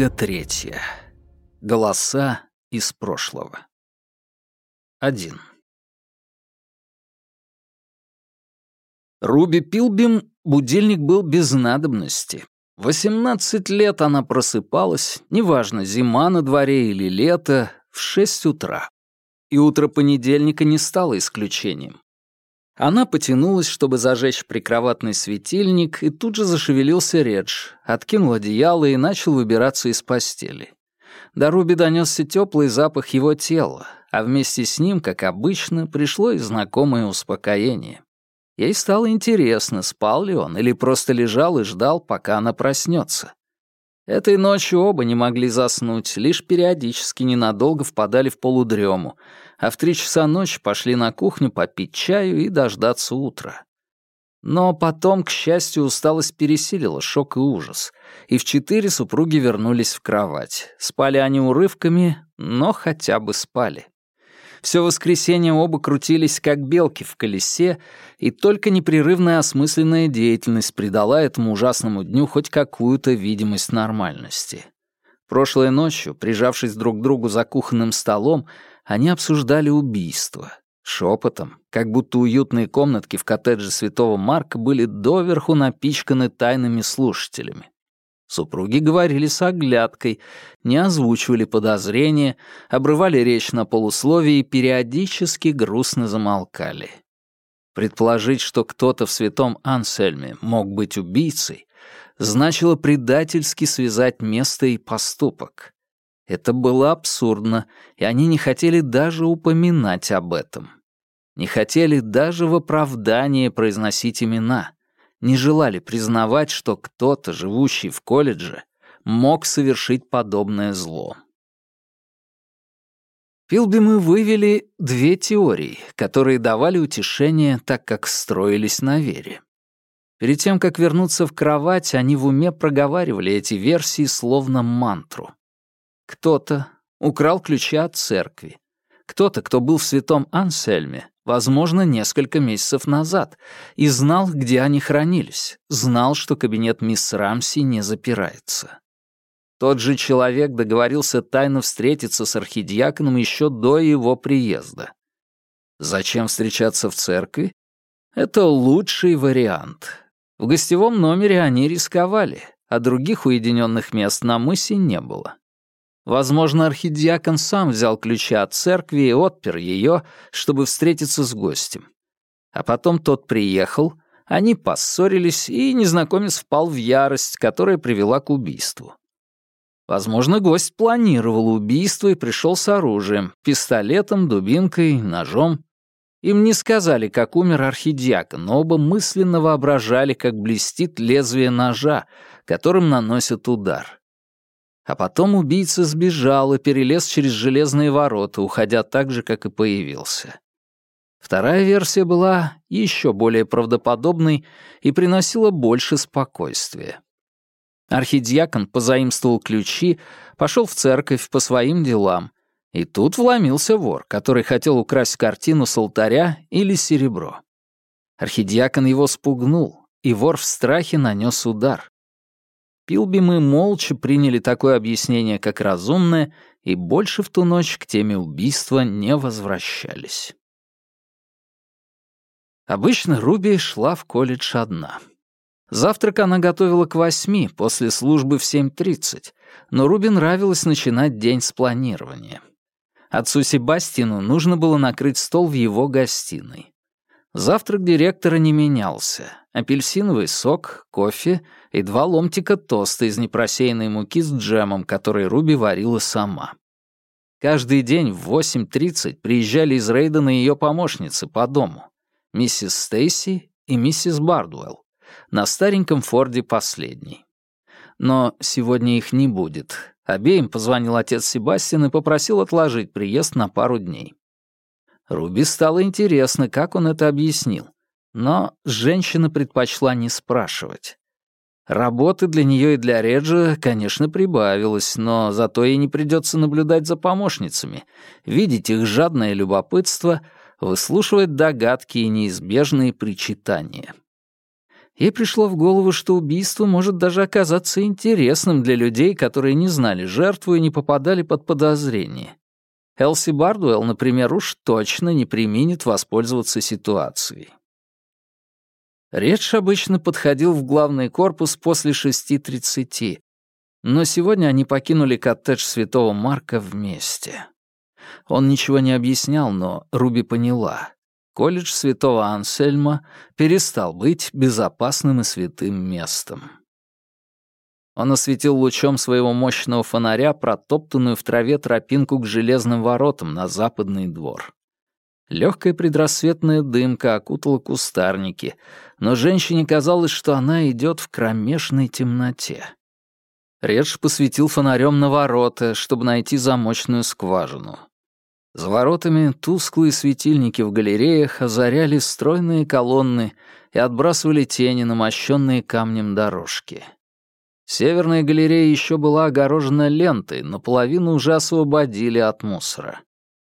Книга третья. Голоса из прошлого. Один. Руби Пилбим будильник был без надобности. Восемнадцать лет она просыпалась, неважно, зима на дворе или лето, в шесть утра. И утро понедельника не стало исключением. Она потянулась, чтобы зажечь прикроватный светильник, и тут же зашевелился Редж, откинул одеяло и начал выбираться из постели. До Руби донесся теплый запах его тела, а вместе с ним, как обычно, пришло и знакомое успокоение. Ей стало интересно, спал ли он или просто лежал и ждал, пока она проснется. Этой ночью оба не могли заснуть, лишь периодически ненадолго впадали в полудрему, а в три часа ночи пошли на кухню попить чаю и дождаться утра. Но потом, к счастью, усталость пересилила шок и ужас, и в четыре супруги вернулись в кровать. Спали они урывками, но хотя бы спали. Все воскресенье оба крутились, как белки в колесе, и только непрерывная осмысленная деятельность придала этому ужасному дню хоть какую-то видимость нормальности. Прошлой ночью, прижавшись друг к другу за кухонным столом, они обсуждали убийство. Шепотом, как будто уютные комнатки в коттедже Святого Марка были доверху напичканы тайными слушателями. Супруги говорили с оглядкой, не озвучивали подозрения, обрывали речь на полусловие и периодически грустно замолкали. Предположить, что кто-то в святом Ансельме мог быть убийцей, значило предательски связать место и поступок. Это было абсурдно, и они не хотели даже упоминать об этом. Не хотели даже в оправдание произносить имена — не желали признавать, что кто-то, живущий в колледже, мог совершить подобное зло. Пилбимы вывели две теории, которые давали утешение, так как строились на вере. Перед тем, как вернуться в кровать, они в уме проговаривали эти версии словно мантру. Кто-то украл ключи от церкви. Кто-то, кто был в святом Ансельме, возможно, несколько месяцев назад, и знал, где они хранились, знал, что кабинет мисс Рамси не запирается. Тот же человек договорился тайно встретиться с архидиаконом еще до его приезда. Зачем встречаться в церкви? Это лучший вариант. В гостевом номере они рисковали, а других уединенных мест на мысе не было. Возможно, архидиакон сам взял ключи от церкви и отпер ее, чтобы встретиться с гостем. А потом тот приехал, они поссорились, и незнакомец впал в ярость, которая привела к убийству. Возможно, гость планировал убийство и пришел с оружием, пистолетом, дубинкой, ножом. Им не сказали, как умер архидиакон, но оба мысленно воображали, как блестит лезвие ножа, которым наносят удар. А потом убийца сбежал и перелез через железные ворота, уходя так же, как и появился. Вторая версия была еще более правдоподобной и приносила больше спокойствия. Архидиакон позаимствовал ключи, пошел в церковь по своим делам, и тут вломился вор, который хотел украсть картину с алтаря или серебро. Архидиакон его спугнул, и вор в страхе нанес удар. Пилбимы молча приняли такое объяснение как разумное и больше в ту ночь к теме убийства не возвращались. Обычно Руби шла в колледж одна. Завтрак она готовила к восьми, после службы в 7.30, но Руби нравилось начинать день с планирования. Отцу Себастину нужно было накрыть стол в его гостиной. Завтрак директора не менялся. Апельсиновый сок, кофе и два ломтика тоста из непросеянной муки с джемом, который Руби варила сама. Каждый день в 8.30 приезжали из Рейдена ее помощницы по дому. Миссис Стейси и миссис Бардуэлл. На стареньком Форде последний. Но сегодня их не будет. Обеим позвонил отец Себастьян и попросил отложить приезд на пару дней. Руби стало интересно, как он это объяснил. Но женщина предпочла не спрашивать. Работы для нее и для Реджа, конечно, прибавилось, но зато ей не придется наблюдать за помощницами, видеть их жадное любопытство, выслушивать догадки и неизбежные причитания. Ей пришло в голову, что убийство может даже оказаться интересным для людей, которые не знали жертву и не попадали под подозрение. Элси Бардуэлл, например, уж точно не применит воспользоваться ситуацией. Редж обычно подходил в главный корпус после 6.30, но сегодня они покинули коттедж Святого Марка вместе. Он ничего не объяснял, но Руби поняла колледж святого Ансельма перестал быть безопасным и святым местом. Он осветил лучом своего мощного фонаря протоптанную в траве тропинку к железным воротам на западный двор. Легкая предрассветная дымка окутала кустарники, но женщине казалось, что она идет в кромешной темноте. Редж посветил фонарем на ворота, чтобы найти замочную скважину. За воротами тусклые светильники в галереях озаряли стройные колонны и отбрасывали тени на мощенные камнем дорожки. Северная галерея еще была огорожена лентой, но половину уже освободили от мусора.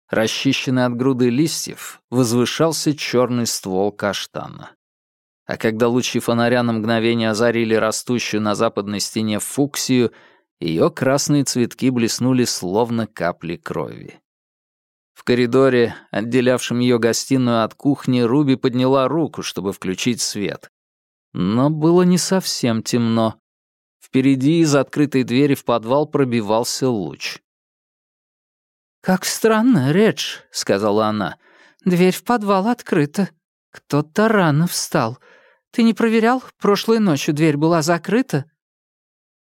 Расчищенный от груды листьев возвышался черный ствол каштана. А когда лучи фонаря на мгновение озарили растущую на западной стене фуксию, ее красные цветки блеснули словно капли крови. В коридоре, отделявшем ее гостиную от кухни, Руби подняла руку, чтобы включить свет. Но было не совсем темно. Впереди из открытой двери в подвал пробивался луч. «Как странно, Редж», — сказала она. «Дверь в подвал открыта. Кто-то рано встал. Ты не проверял? Прошлой ночью дверь была закрыта?»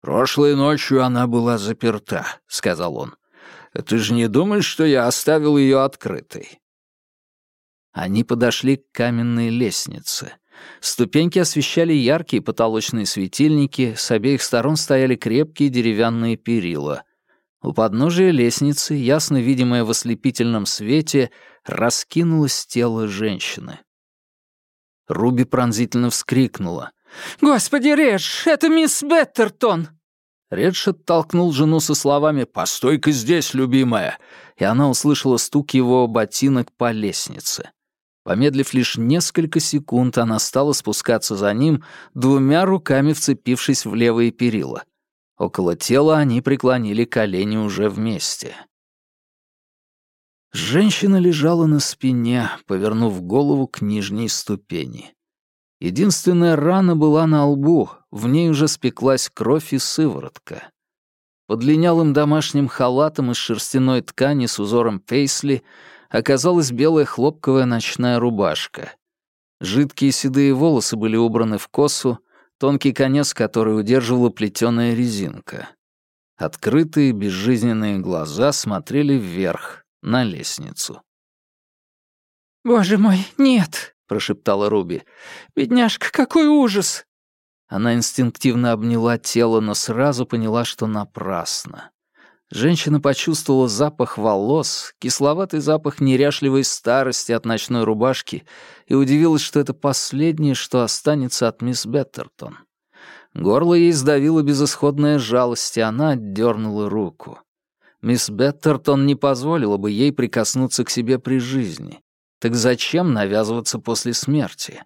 «Прошлой ночью она была заперта», — сказал он. Ты же не думаешь, что я оставил ее открытой?» Они подошли к каменной лестнице. Ступеньки освещали яркие потолочные светильники, с обеих сторон стояли крепкие деревянные перила. У подножия лестницы, ясно видимое в ослепительном свете, раскинулось тело женщины. Руби пронзительно вскрикнула. «Господи, Редж, это мисс Беттертон!» Редж оттолкнул жену со словами «Постой-ка здесь, любимая!» и она услышала стук его ботинок по лестнице. Помедлив лишь несколько секунд, она стала спускаться за ним, двумя руками вцепившись в левые перила. Около тела они преклонили колени уже вместе. Женщина лежала на спине, повернув голову к нижней ступени. Единственная рана была на лбу, в ней уже спеклась кровь и сыворотка. Под линялым домашним халатом из шерстяной ткани с узором пейсли оказалась белая хлопковая ночная рубашка. Жидкие седые волосы были убраны в косу, тонкий конец которой удерживала плетеная резинка. Открытые безжизненные глаза смотрели вверх, на лестницу. «Боже мой, нет!» прошептала Руби. «Бедняжка, какой ужас!» Она инстинктивно обняла тело, но сразу поняла, что напрасно. Женщина почувствовала запах волос, кисловатый запах неряшливой старости от ночной рубашки и удивилась, что это последнее, что останется от мисс Беттертон. Горло ей сдавило безысходная жалость, и она отдернула руку. Мисс Беттертон не позволила бы ей прикоснуться к себе при жизни. Так зачем навязываться после смерти?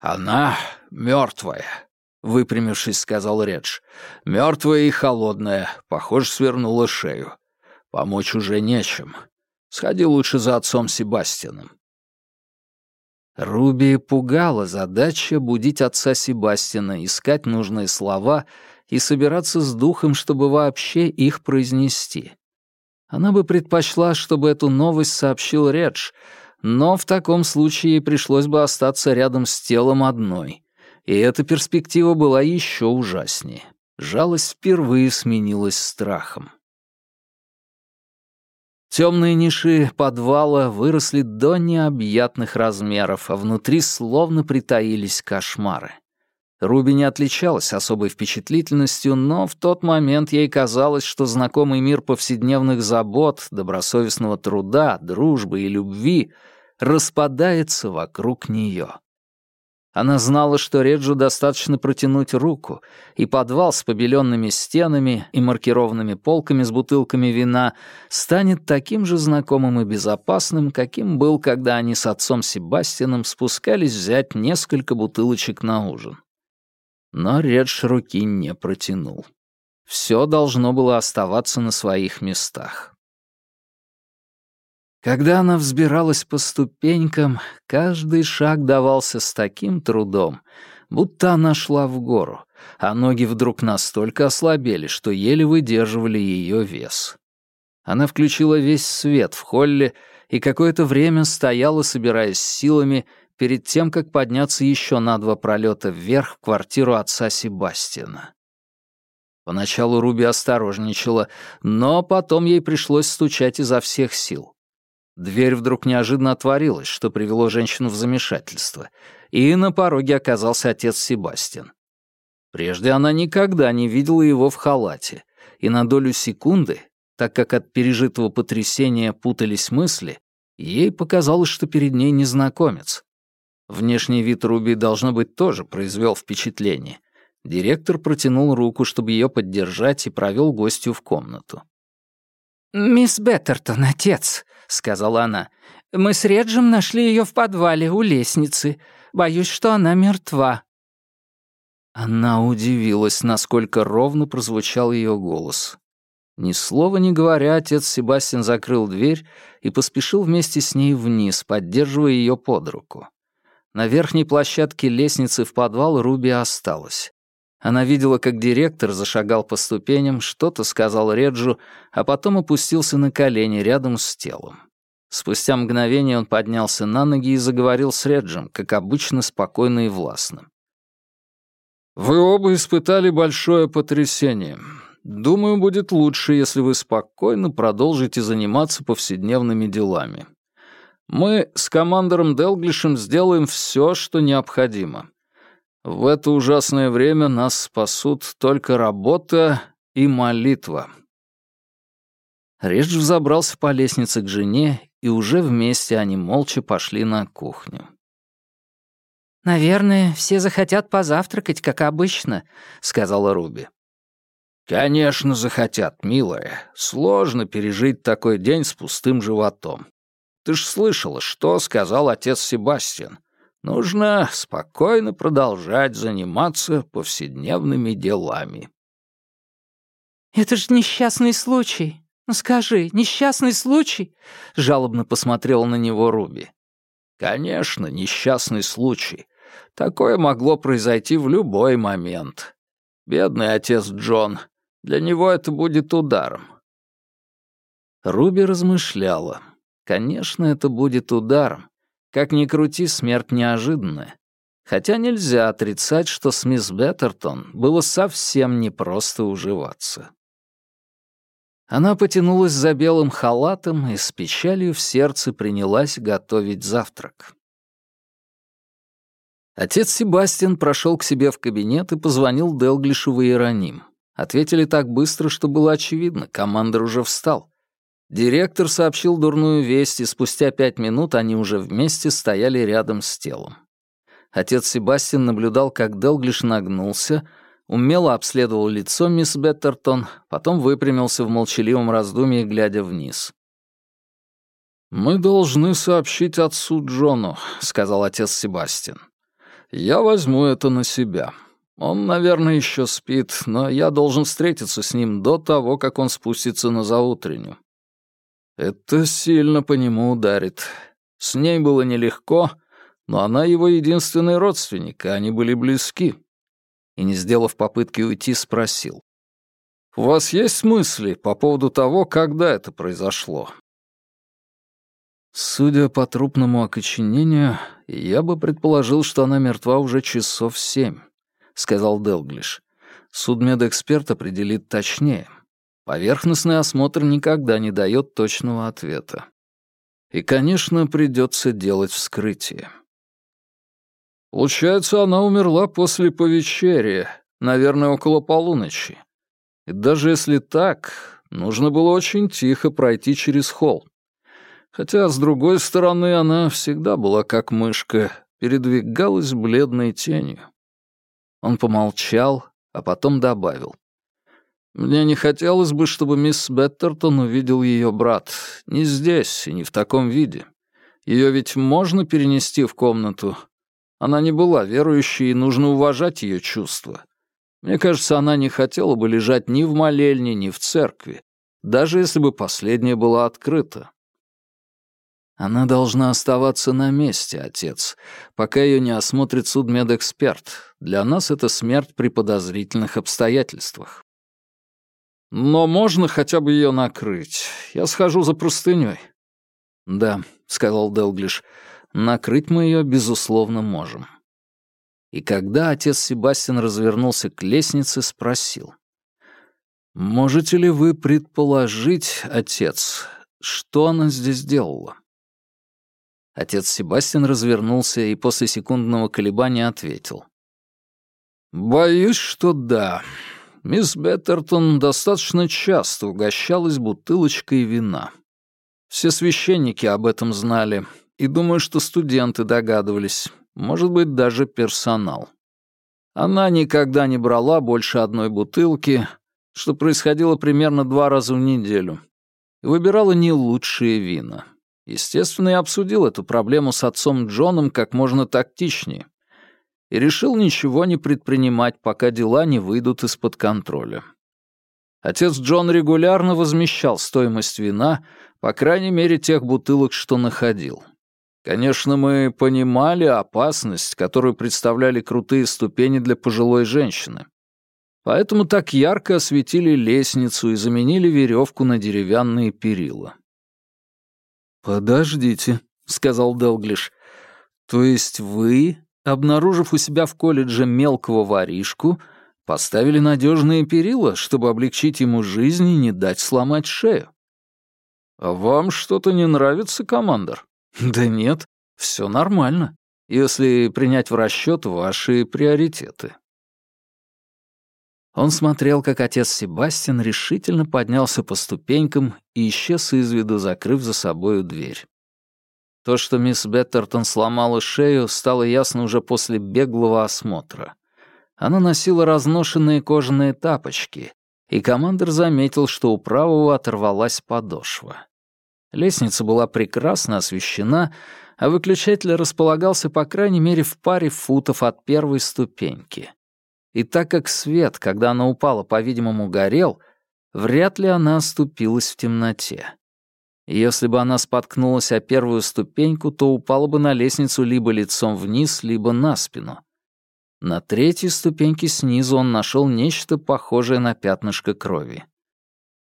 «Она мертвая», — выпрямившись, сказал Редж. «Мертвая и холодная, похоже, свернула шею. Помочь уже нечем. Сходи лучше за отцом Себастьяном». Руби пугала задача будить отца Себастьяна, искать нужные слова и собираться с духом, чтобы вообще их произнести. Она бы предпочла, чтобы эту новость сообщил Редж, но в таком случае ей пришлось бы остаться рядом с телом одной. И эта перспектива была еще ужаснее. Жалость впервые сменилась страхом. Темные ниши подвала выросли до необъятных размеров, а внутри словно притаились кошмары. Руби не отличалась особой впечатлительностью, но в тот момент ей казалось, что знакомый мир повседневных забот, добросовестного труда, дружбы и любви распадается вокруг нее. Она знала, что Реджу достаточно протянуть руку, и подвал с побеленными стенами и маркированными полками с бутылками вина станет таким же знакомым и безопасным, каким был, когда они с отцом Себастьяном спускались взять несколько бутылочек на ужин. Но Редж руки не протянул. Все должно было оставаться на своих местах. Когда она взбиралась по ступенькам, каждый шаг давался с таким трудом, будто она шла в гору, а ноги вдруг настолько ослабели, что еле выдерживали ее вес. Она включила весь свет в холле и какое-то время стояла, собираясь силами, перед тем, как подняться еще на два пролета вверх в квартиру отца Себастьяна. Поначалу Руби осторожничала, но потом ей пришлось стучать изо всех сил. Дверь вдруг неожиданно отворилась, что привело женщину в замешательство, и на пороге оказался отец Себастьян. Прежде она никогда не видела его в халате, и на долю секунды, так как от пережитого потрясения путались мысли, ей показалось, что перед ней незнакомец. Внешний вид Руби, должно быть, тоже произвел впечатление. Директор протянул руку, чтобы ее поддержать, и провел гостью в комнату. «Мисс Беттертон, отец», — сказала она. «Мы с Реджем нашли ее в подвале у лестницы. Боюсь, что она мертва». Она удивилась, насколько ровно прозвучал ее голос. Ни слова не говоря, отец Себастьян закрыл дверь и поспешил вместе с ней вниз, поддерживая ее под руку. На верхней площадке лестницы в подвал Руби осталась. Она видела, как директор зашагал по ступеням, что-то сказал Реджу, а потом опустился на колени рядом с телом. Спустя мгновение он поднялся на ноги и заговорил с Реджем, как обычно, спокойно и властно. «Вы оба испытали большое потрясение. Думаю, будет лучше, если вы спокойно продолжите заниматься повседневными делами. Мы с командором Делглишем сделаем все, что необходимо. В это ужасное время нас спасут только работа и молитва. Редж взобрался по лестнице к жене, и уже вместе они молча пошли на кухню. «Наверное, все захотят позавтракать, как обычно», — сказала Руби. «Конечно захотят, милая. Сложно пережить такой день с пустым животом. Ты ж слышала, что сказал отец Себастьян. Нужно спокойно продолжать заниматься повседневными делами. «Это же несчастный случай. Ну скажи, несчастный случай?» — жалобно посмотрел на него Руби. «Конечно, несчастный случай. Такое могло произойти в любой момент. Бедный отец Джон. Для него это будет ударом». Руби размышляла. Конечно, это будет ударом. Как ни крути, смерть неожиданная. Хотя нельзя отрицать, что с мисс Беттертон было совсем непросто уживаться. Она потянулась за белым халатом и с печалью в сердце принялась готовить завтрак. Отец Себастьян прошел к себе в кабинет и позвонил Делглишу в Иероним. Ответили так быстро, что было очевидно, командор уже встал. Директор сообщил дурную весть, и спустя пять минут они уже вместе стояли рядом с телом. Отец Себастьян наблюдал, как Делглиш нагнулся, умело обследовал лицо мисс Беттертон, потом выпрямился в молчаливом раздумье, глядя вниз. «Мы должны сообщить отцу Джону», — сказал отец Себастьян. «Я возьму это на себя. Он, наверное, еще спит, но я должен встретиться с ним до того, как он спустится на заутреннюю. Это сильно по нему ударит. С ней было нелегко, но она его единственный родственник, и они были близки. И, не сделав попытки уйти, спросил. «У вас есть мысли по поводу того, когда это произошло?» Судя по трупному окоченению, я бы предположил, что она мертва уже часов семь, — сказал Делглиш. Судмедэксперт определит точнее. Поверхностный осмотр никогда не дает точного ответа. И, конечно, придется делать вскрытие. Получается, она умерла после повечерия, наверное, около полуночи. И даже если так, нужно было очень тихо пройти через холл. Хотя, с другой стороны, она всегда была как мышка, передвигалась бледной тенью. Он помолчал, а потом добавил. «Мне не хотелось бы, чтобы мисс Беттертон увидел ее брат. Не здесь и не в таком виде. Ее ведь можно перенести в комнату. Она не была верующей, и нужно уважать ее чувства. Мне кажется, она не хотела бы лежать ни в молельне, ни в церкви, даже если бы последняя была открыта. Она должна оставаться на месте, отец, пока ее не осмотрит судмедэксперт. Для нас это смерть при подозрительных обстоятельствах. Но можно хотя бы ее накрыть. Я схожу за простыней. Да, сказал Делглиш, накрыть мы ее, безусловно, можем. И когда отец Себастьян развернулся к лестнице, спросил. «Можете ли вы предположить, отец, что она здесь делала?» Отец Себастьян развернулся и после секундного колебания ответил. «Боюсь, что да. Мисс Беттертон достаточно часто угощалась бутылочкой вина. Все священники об этом знали, и думаю, что студенты догадывались, может быть, даже персонал. Она никогда не брала больше одной бутылки, что происходило примерно два раза в неделю, и выбирала не лучшие вина. Естественно, я обсудил эту проблему с отцом Джоном как можно тактичнее и решил ничего не предпринимать, пока дела не выйдут из-под контроля. Отец Джон регулярно возмещал стоимость вина, по крайней мере, тех бутылок, что находил. Конечно, мы понимали опасность, которую представляли крутые ступени для пожилой женщины. Поэтому так ярко осветили лестницу и заменили веревку на деревянные перила. «Подождите», — сказал Делглиш. «То есть вы, обнаружив у себя в колледже мелкого воришку, поставили надежные перила, чтобы облегчить ему жизнь и не дать сломать шею?» «А вам что-то не нравится, командор?» «Да нет, все нормально, если принять в расчет ваши приоритеты». Он смотрел, как отец Себастьян решительно поднялся по ступенькам и исчез из виду, закрыв за собою дверь. То, что мисс Беттертон сломала шею, стало ясно уже после беглого осмотра. Она носила разношенные кожаные тапочки, и командир заметил, что у правого оторвалась подошва. Лестница была прекрасно освещена, а выключатель располагался по крайней мере в паре футов от первой ступеньки. И так как свет, когда она упала, по-видимому, горел, вряд ли она оступилась в темноте. Если бы она споткнулась о первую ступеньку, то упала бы на лестницу либо лицом вниз, либо на спину. На третьей ступеньке снизу он нашел нечто похожее на пятнышко крови.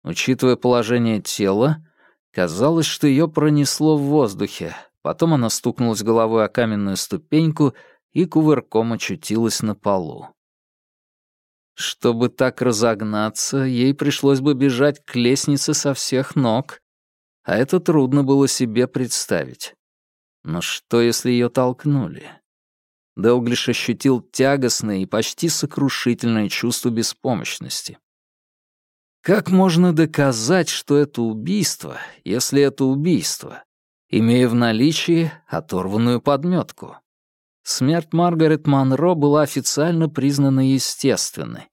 Учитывая положение тела, казалось, что ее пронесло в воздухе. Потом она стукнулась головой о каменную ступеньку и кувырком очутилась на полу. Чтобы так разогнаться, ей пришлось бы бежать к лестнице со всех ног, а это трудно было себе представить. Но что, если ее толкнули? Делглиш ощутил тягостное и почти сокрушительное чувство беспомощности. Как можно доказать, что это убийство, если это убийство, имея в наличии оторванную подметку? Смерть Маргарет Монро была официально признана естественной.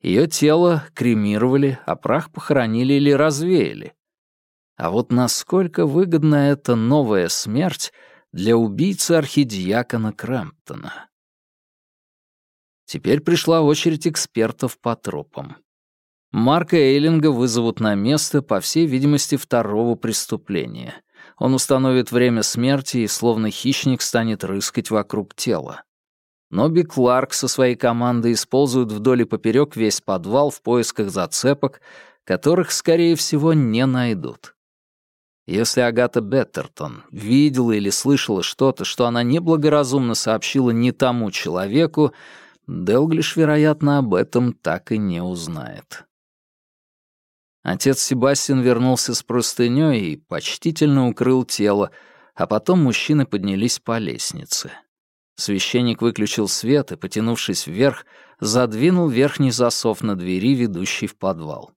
Ее тело кремировали, а прах похоронили или развеяли. А вот насколько выгодна эта новая смерть для убийцы архидиакона Крэмптона? Теперь пришла очередь экспертов по тропам. Марка Эйлинга вызовут на место, по всей видимости, второго преступления. Он установит время смерти и, словно хищник, станет рыскать вокруг тела. Ноби Кларк со своей командой используют вдоль и поперек весь подвал в поисках зацепок, которых, скорее всего, не найдут. Если Агата Беттертон видела или слышала что-то, что она неблагоразумно сообщила не тому человеку, Делглиш, вероятно, об этом так и не узнает. Отец Себастьян вернулся с простынёй и почтительно укрыл тело, а потом мужчины поднялись по лестнице. Священник выключил свет и, потянувшись вверх, задвинул верхний засов на двери, ведущей в подвал.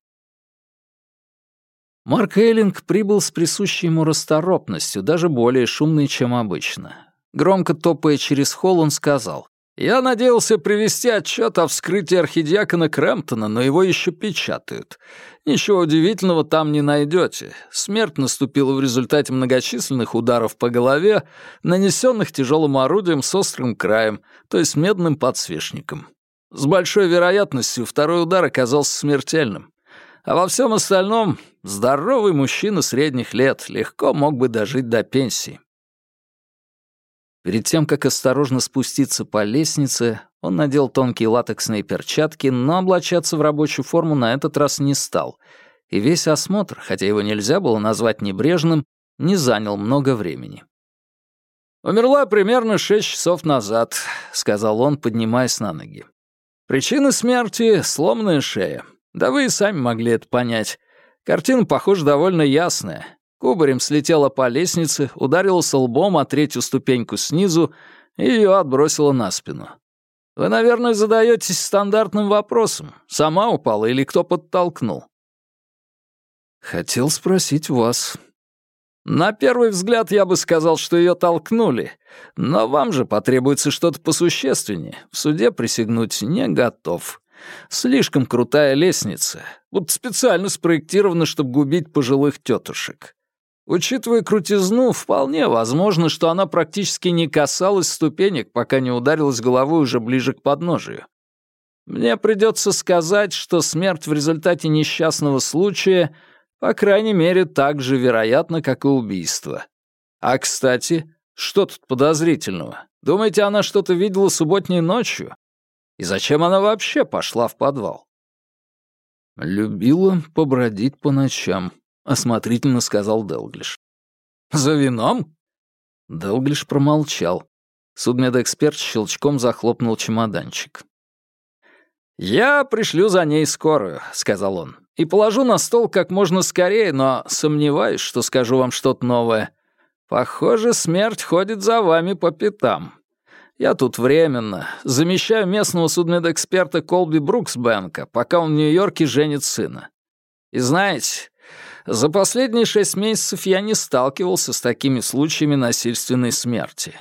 Марк Эйлинг прибыл с присущей ему расторопностью, даже более шумной, чем обычно. Громко топая через холл, он сказал. «Я надеялся привести отчет о вскрытии архидиакона Крэмптона, но его еще печатают. Ничего удивительного там не найдете. Смерть наступила в результате многочисленных ударов по голове, нанесенных тяжелым орудием с острым краем, то есть медным подсвечником. С большой вероятностью второй удар оказался смертельным. А во всем остальном здоровый мужчина средних лет легко мог бы дожить до пенсии. Перед тем, как осторожно спуститься по лестнице, он надел тонкие латексные перчатки, но облачаться в рабочую форму на этот раз не стал. И весь осмотр, хотя его нельзя было назвать небрежным, не занял много времени. «Умерла примерно шесть часов назад», — сказал он, поднимаясь на ноги. «Причина смерти — сломанная шея. Да вы и сами могли это понять. Картина, похоже, довольно ясная. Кубарем слетела по лестнице, ударилась лбом о третью ступеньку снизу и ее отбросила на спину. Вы, наверное, задаетесь стандартным вопросом, сама упала или кто подтолкнул? Хотел спросить вас. На первый взгляд я бы сказал, что ее толкнули, но вам же потребуется что-то посущественнее. В суде присягнуть не готов. Слишком крутая лестница, будто специально спроектирована, чтобы губить пожилых тетушек. Учитывая крутизну, вполне возможно, что она практически не касалась ступенек, пока не ударилась головой уже ближе к подножию. Мне придется сказать, что смерть в результате несчастного случая, по крайней мере, так же вероятна, как и убийство. А, кстати, что тут подозрительного? Думаете, она что-то видела субботней ночью? И зачем она вообще пошла в подвал? Любила побродить по ночам, — осмотрительно сказал Делглиш. «За вином?» Делглиш промолчал. Судмедэксперт щелчком захлопнул чемоданчик. «Я пришлю за ней скорую», — сказал он, «и положу на стол как можно скорее, но сомневаюсь, что скажу вам что-то новое. Похоже, смерть ходит за вами по пятам. Я тут временно, замещаю местного судмедэксперта Колби Бруксбенка, пока он в Нью-Йорке женит сына. И знаете, за последние шесть месяцев я не сталкивался с такими случаями насильственной смерти.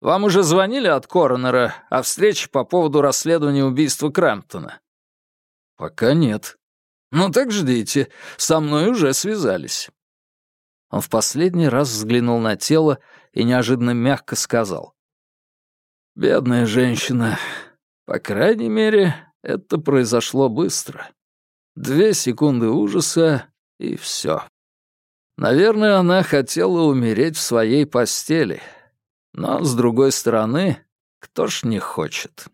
Вам уже звонили от коронера о встрече по поводу расследования убийства Крэмптона? Пока нет. Ну так ждите, со мной уже связались. Он в последний раз взглянул на тело и неожиданно мягко сказал. «Бедная женщина. По крайней мере, это произошло быстро. Две секунды ужаса, и все. Наверное, она хотела умереть в своей постели. Но, с другой стороны, кто ж не хочет?